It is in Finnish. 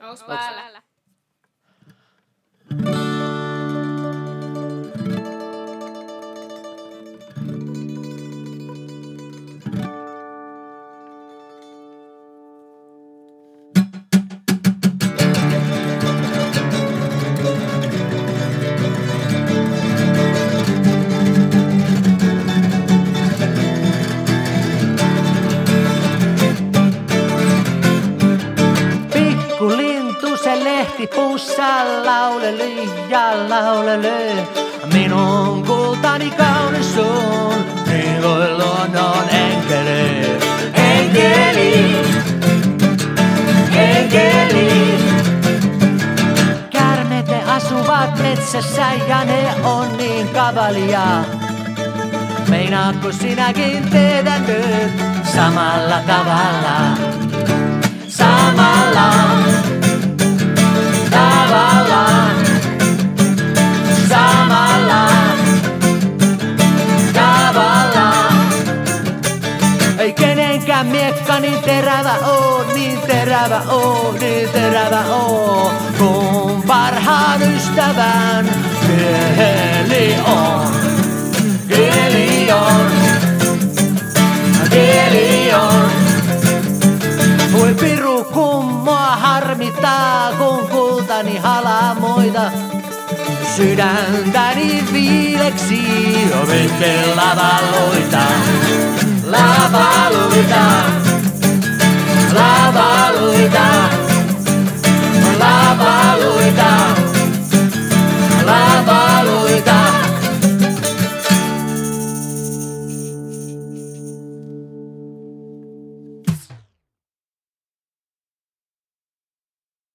来来来。Puussa lauleli ja lauleli. Minun kultani kaunis on, kuin luonnon enkeli. Enkeli, enkeli. Kärmet ne asuvat metsässä ja ne on niin kavalia. Meinaatko sinäkin tehdä nyt samalla tavalla? Samalla tavalla. Kenenkään miekka niin terävä oo, niin terävä oo, niin terävä oo. Kun parhaan ystävän kieli on. Kieli on. Kieli on. Voi piru kummoa harmittaa, kun kultani halamoita. Sydäntäni viileksi ovetten lavaloita. Lavaloita. Lavaloita.